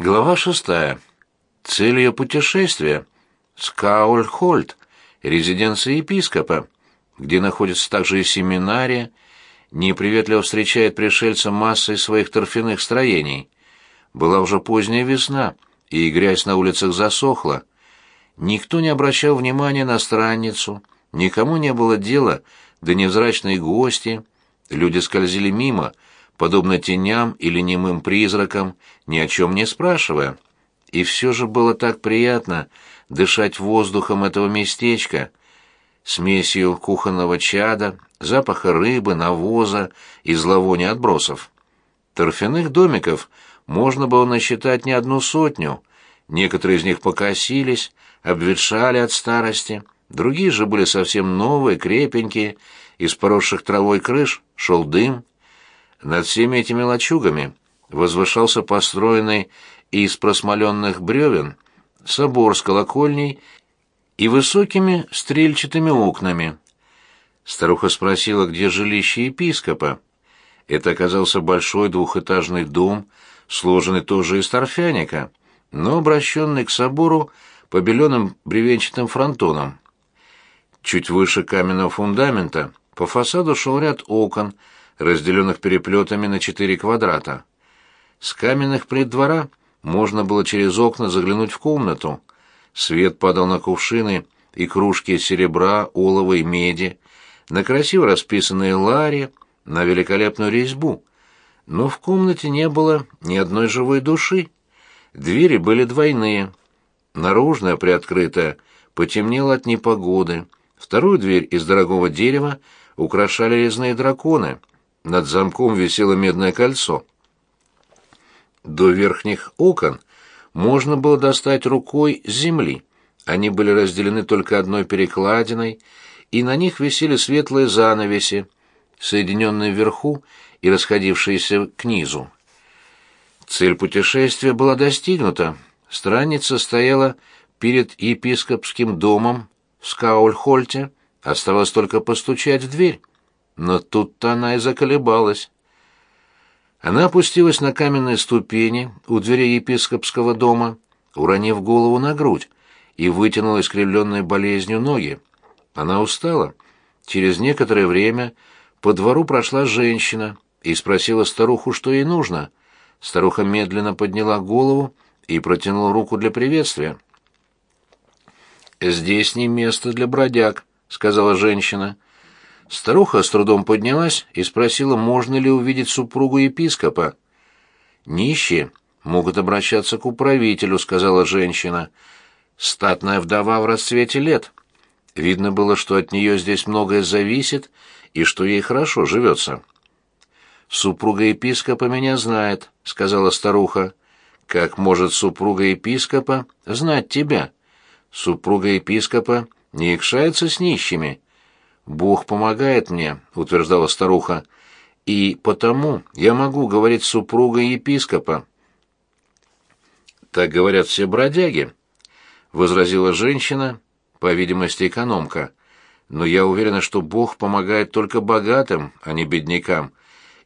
Глава шестая. Цель ее путешествия — Скаульхольд, резиденция епископа, где находится также и семинария, неприветливо встречает пришельца массой своих торфяных строений. Была уже поздняя весна, и грязь на улицах засохла. Никто не обращал внимания на странницу, никому не было дела до невзрачной гости, люди скользили мимо — подобно теням или немым призракам, ни о чем не спрашивая. И все же было так приятно дышать воздухом этого местечка, смесью кухонного чада, запаха рыбы, навоза и зловония отбросов. Торфяных домиков можно было насчитать не одну сотню, некоторые из них покосились, обветшали от старости, другие же были совсем новые, крепенькие, из поросших травой крыш шел дым, над всеми этими лачугами возвышался построенный из просмоленных бревен собор с колокольней и высокими стрельчатыми окнами. Старуха спросила, где жилище епископа. Это оказался большой двухэтажный дом, сложенный тоже из торфяника, но обращенный к собору побеленным бревенчатым фронтоном. Чуть выше каменного фундамента по фасаду шел ряд окон, разделенных переплетами на четыре квадрата. С каменных плит двора можно было через окна заглянуть в комнату. Свет падал на кувшины и кружки из серебра, олова и меди, на красиво расписанные лари, на великолепную резьбу. Но в комнате не было ни одной живой души. Двери были двойные. Наружная, приоткрытая, потемнела от непогоды. Вторую дверь из дорогого дерева украшали резные драконы — над замком висело медное кольцо. До верхних окон можно было достать рукой земли. Они были разделены только одной перекладиной, и на них висели светлые занавеси, соединенные вверху и расходившиеся к низу. Цель путешествия была достигнута. Странница стояла перед епископским домом в Скаульхольте, оставалось только постучать в дверь но тут-то она и заколебалась. Она опустилась на каменные ступени у двери епископского дома, уронив голову на грудь, и вытянула искривленной болезнью ноги. Она устала. Через некоторое время по двору прошла женщина и спросила старуху, что ей нужно. Старуха медленно подняла голову и протянула руку для приветствия. «Здесь не место для бродяг», — сказала женщина. Старуха с трудом поднялась и спросила, можно ли увидеть супругу епископа. «Нищие могут обращаться к управителю», — сказала женщина. «Статная вдова в расцвете лет. Видно было, что от нее здесь многое зависит и что ей хорошо живется». «Супруга епископа меня знает», — сказала старуха. «Как может супруга епископа знать тебя? Супруга епископа не икшается с нищими». «Бог помогает мне», — утверждала старуха, — «и потому я могу говорить с супругой епископа». «Так говорят все бродяги», — возразила женщина, по видимости, экономка. «Но я уверена, что Бог помогает только богатым, а не беднякам.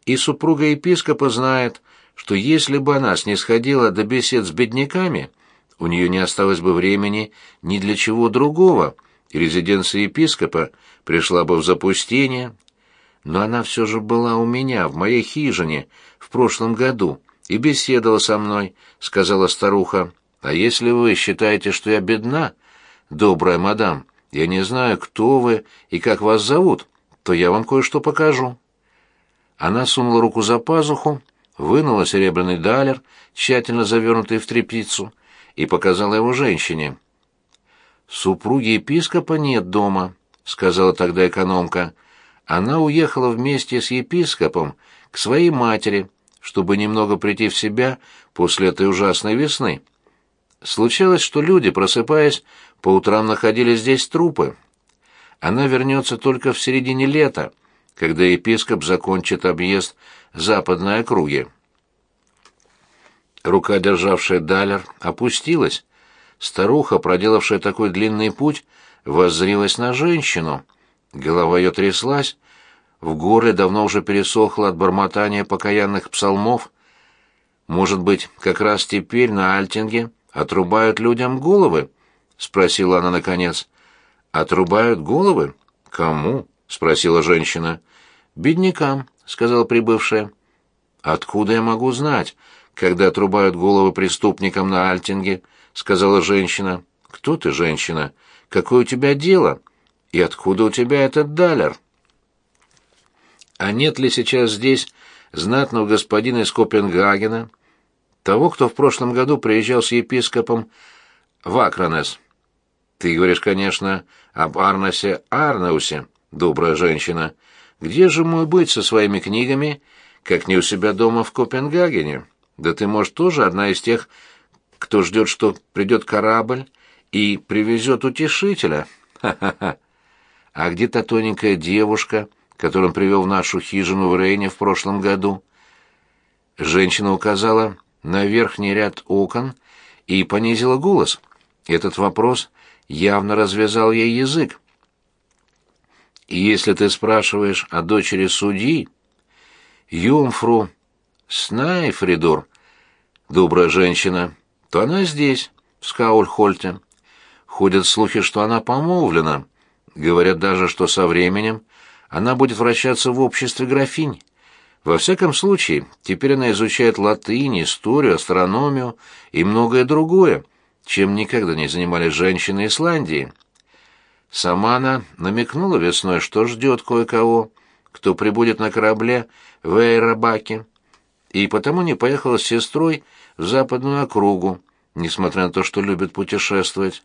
И супруга епископа знает, что если бы она снисходила до бесед с бедняками, у нее не осталось бы времени ни для чего другого, и резиденция епископа пришла бы в запустение. Но она все же была у меня, в моей хижине, в прошлом году, и беседовала со мной, — сказала старуха. А если вы считаете, что я бедна, добрая мадам, я не знаю, кто вы и как вас зовут, то я вам кое-что покажу. Она сунула руку за пазуху, вынула серебряный далер, тщательно завернутый в тряпицу, и показала его женщине. «Супруги епископа нет дома», — сказала тогда экономка. Она уехала вместе с епископом к своей матери, чтобы немного прийти в себя после этой ужасной весны. Случалось, что люди, просыпаясь, по утрам находили здесь трупы. Она вернется только в середине лета, когда епископ закончит объезд западной округи. Рука, державшая далер, опустилась. Старуха, проделавшая такой длинный путь, воззрилась на женщину. Голова ее тряслась, в горле давно уже пересохло от бормотания покаянных псалмов. Может быть, как раз теперь на Альтинге отрубают людям головы? спросила она наконец. Отрубают головы? Кому? спросила женщина. Беднякам, сказала прибывшая. Откуда я могу знать, когда отрубают головы преступникам на Альтинге? Сказала женщина. Кто ты, женщина? Какое у тебя дело? И откуда у тебя этот далер? А нет ли сейчас здесь знатного господина из Копенгагена, того, кто в прошлом году приезжал с епископом в Акронес? Ты говоришь, конечно, об Арнасе Арнаусе, добрая женщина. Где же мой быть со своими книгами, как не у себя дома в Копенгагене? Да ты, может, тоже одна из тех, кто ждет, что придет корабль и привезет утешителя? Ха-ха-ха. А где та тоненькая девушка, которую привел в нашу хижину в Рейне в прошлом году. Женщина указала на верхний ряд окон и понизила голос. Этот вопрос явно развязал ей язык. Если ты спрашиваешь о дочери судьи, Юмфру Снайфридор, добрая женщина, то она здесь, в Скаульхольте. Ходят слухи, что она помолвлена. Говорят даже, что со временем она будет вращаться в обществе графинь. Во всяком случае, теперь она изучает латынь, историю, астрономию и многое другое, чем никогда не занимались женщины Исландии. Сама она намекнула весной, что ждет кое-кого, кто прибудет на корабле в Эйрабаке, и потому не поехала с сестрой западную округу, несмотря на то, что любит путешествовать.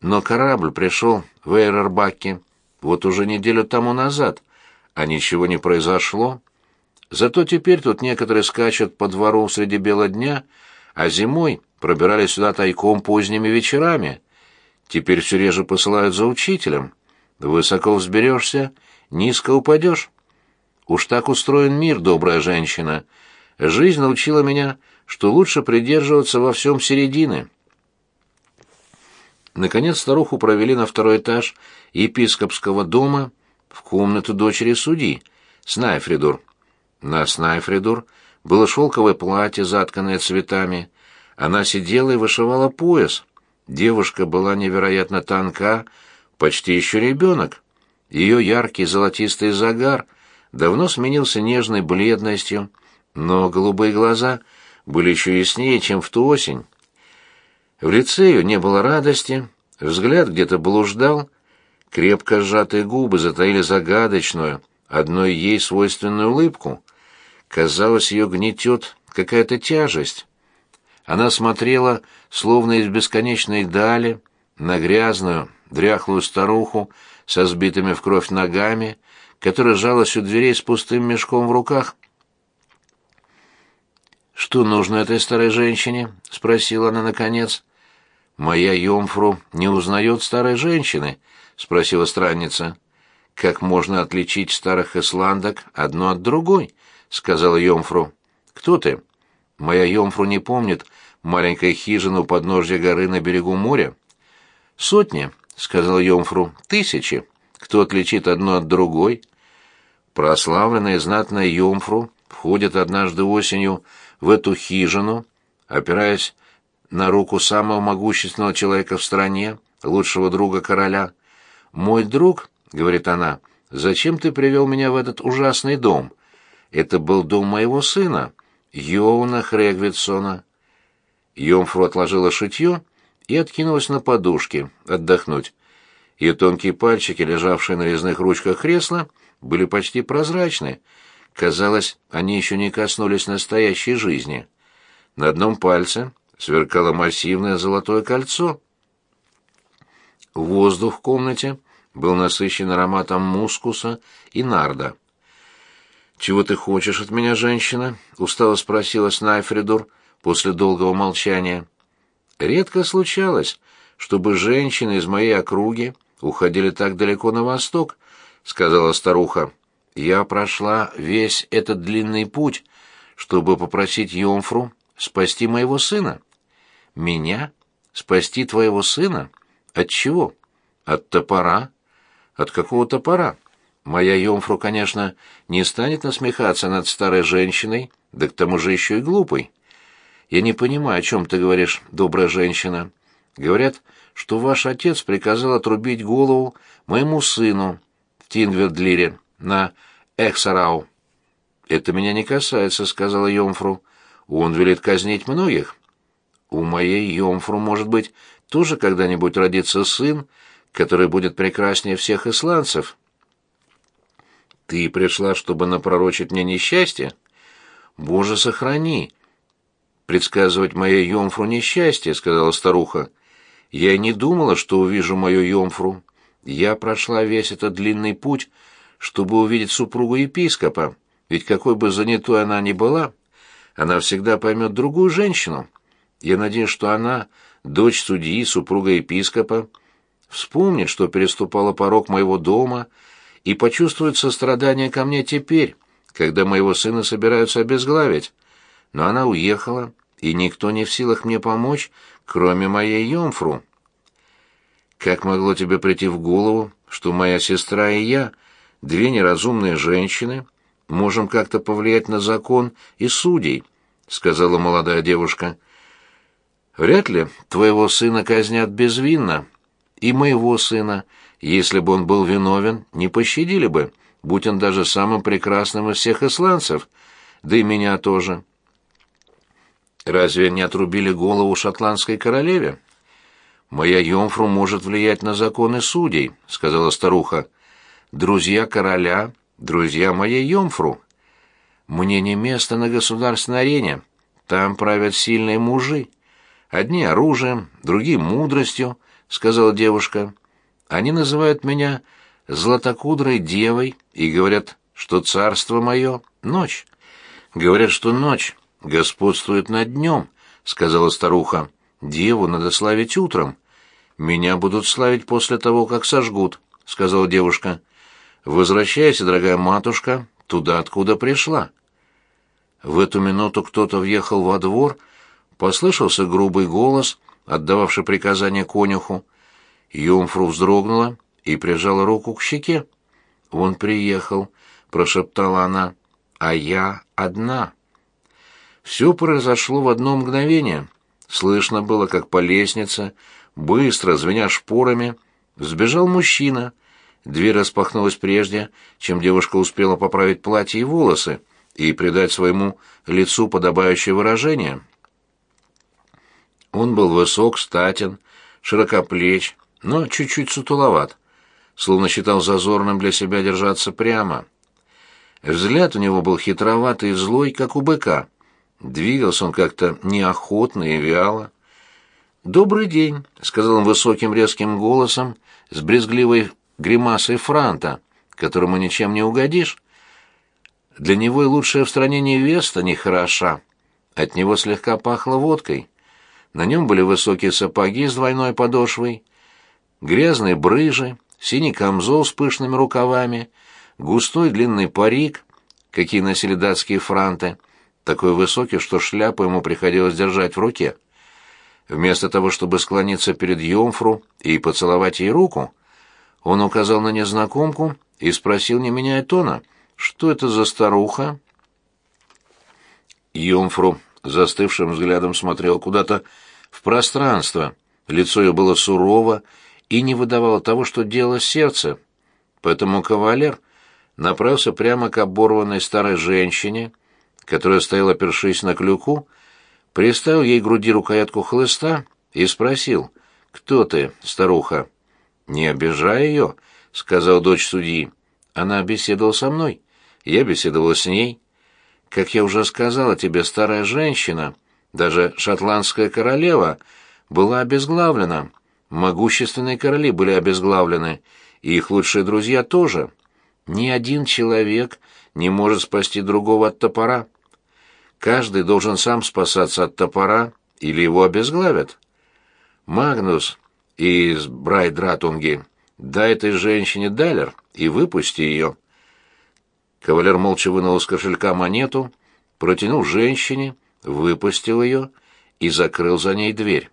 Но корабль пришел в Эйрабаке вот уже неделю тому назад, а ничего не произошло. Зато теперь тут некоторые скачут по двору среди бела дня, а зимой пробирались сюда тайком поздними вечерами. Теперь все реже посылают за учителем. Высоко взберешься, низко упадешь. Уж так устроен мир, добрая женщина. Жизнь научила меня, что лучше придерживаться во всем середины». Наконец старуху провели на второй этаж епископского дома в комнату дочери судьи, Снайфридур. На Снайфридур было шелковое платье, затканное цветами. Она сидела и вышивала пояс. Девушка была невероятно тонка, почти еще ребенок. Ее яркий золотистый загар давно сменился нежной бледностью, но голубые глаза были еще яснее, чем в ту осень. В лице ее не было радости, взгляд где-то блуждал, крепко сжатые губы затаили загадочную, одной ей свойственную улыбку. Казалось, ее гнетет какая-то тяжесть. Она смотрела, словно из бесконечной дали, на грязную, дряхлую старуху со сбитыми в кровь ногами, которая жалась у дверей с пустым мешком в руках. «Что нужно этой старой женщине?» — спросила она наконец. «Моя Йомфру не узнает старой женщины?» — спросила странница. «Как можно отличить старых исландок одну от другой?» — сказала Йомфру. «Кто ты?» «Моя Йомфру не помнит маленькой хижины у подножья горы на берегу моря». «Сотни», — сказал Йомфру, — «тысячи. Кто отличит одну от другой?» Прославленная знатная Йомфру входит однажды осенью в эту хижину, опираясь на руку самого могущественного человека в стране, лучшего друга короля. «Мой друг», — говорит она, — «зачем ты привел меня в этот ужасный дом? Это был дом моего сына, Йоуна Хрегвитсона». Йомфру отложила шитье и откинулась на подушке, отдохнуть. Ее тонкие пальчики, лежавшие на резных ручках кресла, были почти прозрачны. Казалось, они еще не коснулись настоящей жизни. На одном пальце сверкало массивное золотое кольцо. Воздух в комнате был насыщен ароматом мускуса и нарда. «Чего ты хочешь от меня, женщина?» — устало спросила Снайфридур после долгого молчания. «Редко случалось, чтобы женщины из моей округи уходили так далеко на восток», — сказала старуха. «Я прошла весь этот длинный путь, чтобы попросить Йомфру спасти моего сына». Меня? Спасти твоего сына? От чего? От топора? От какого топора? Моя Йомфру, конечно, не станет насмехаться над старой женщиной, да к тому же еще и глупый. Я не понимаю, о чем ты говоришь, добрая женщина. Говорят, что ваш отец приказал отрубить голову моему сыну в Тингвердлире на Эксарау. «Это меня не касается», — сказала Йомфру. «Он велит казнить многих». «У моей Йомфру, может быть, тоже когда-нибудь родится сын, который будет прекраснее всех исландцев». «Ты пришла, чтобы напророчить мне несчастье?» «Боже, сохрани!» «Предсказывать моей Йомфру несчастье», — сказала старуха. «Я не думала, что увижу мою Йомфру. Я прошла весь этот длинный путь, чтобы увидеть супругу епископа, ведь какой бы занятой она ни была, она всегда поймет другую женщину. Я надеюсь, что она, дочь судьи, супруга епископа, вспомнит, что переступала порог моего дома и почувствует сострадание ко мне теперь, когда моего сына собираются обезглавить. Но она уехала, и никто не в силах мне помочь, кроме моей Йомфру. Как могло тебе прийти в голову, что моя сестра и я, две неразумные женщины, можем как-то повлиять на закон и судей, сказала молодая девушка. Вряд ли твоего сына казнят безвинно, и моего сына, если бы он был виновен, не пощадили бы, будь он даже самым прекрасным из всех исландцев, да и меня тоже. Разве не отрубили голову шотландской королеве? Моя Йомфру может влиять на законы судей, сказала старуха. Друзья короля, друзья моей Йомфру. Мне не место на государственной арене. Там правят сильные мужи. Одни оружием, другие мудростью, сказала девушка. Они называют меня златокудрой девой и говорят, что царство мое — ночь. Говорят, что ночь господствует над днем, — сказала старуха. Деву надо славить утром. Меня будут славить после того, как сожгут, — сказала девушка. Возвращайся, дорогая матушка, туда, откуда пришла. В эту минуту кто-то въехал во двор, послышался грубый голос, отдававший приказание конюху. Юмфру вздрогнула и прижала руку к щеке. «Он приехал», — прошептала она, — «а я одна». Все произошло в одно мгновение. Слышно было, как по лестнице, быстро, звеня шпорами, сбежал мужчина. Дверь распахнулась прежде, чем девушка успела поправить платье и волосы и придать своему лицу подобающее выражение. Он был высок, статен, широкоплеч, но чуть-чуть сутуловат, словно считал зазорным для себя держаться прямо. Взгляд у него был хитроватый и злой, как у быка — Двигался он как-то неохотно и вяло. «Добрый день», — сказал он высоким резким голосом с брезгливой гримасой франта, которому ничем не угодишь. Для него и лучшая в стране невеста не хороша. От него слегка пахло водкой. На нем были высокие сапоги с двойной подошвой, грязные брыжи, синий камзол с пышными рукавами, густой длинный парик, какие носили датские франты — такой высокий, что шляпу ему приходилось держать в руке. Вместо того, чтобы склониться перед Йомфру и поцеловать ей руку, он указал на незнакомку и спросил, не меняя тона, что это за старуха? Йомфру застывшим взглядом смотрел куда-то в пространство, лицо ее было сурово и не выдавало того, что делало сердце. Поэтому кавалер направился прямо к оборванной старой женщине, которая стояла опершись на клюку, приставил ей к груди рукоятку хлыста и спросил, «Кто ты, старуха?» «Не обижай ее», — сказал дочь судьи. «Она беседовала со мной. Я беседовала с ней. Как я уже сказала тебе, старая женщина, даже шотландская королева, была обезглавлена. Могущественные короли были обезглавлены, и их лучшие друзья тоже. Ни один человек не может спасти другого от топора». Каждый должен сам спасаться от топора, или его обезглавят. Магнус из Брайдратунги, дай этой женщине далер и выпусти ее. Кавалер молча вынул из кошелька монету, протянул женщине, выпустил ее и закрыл за ней дверь.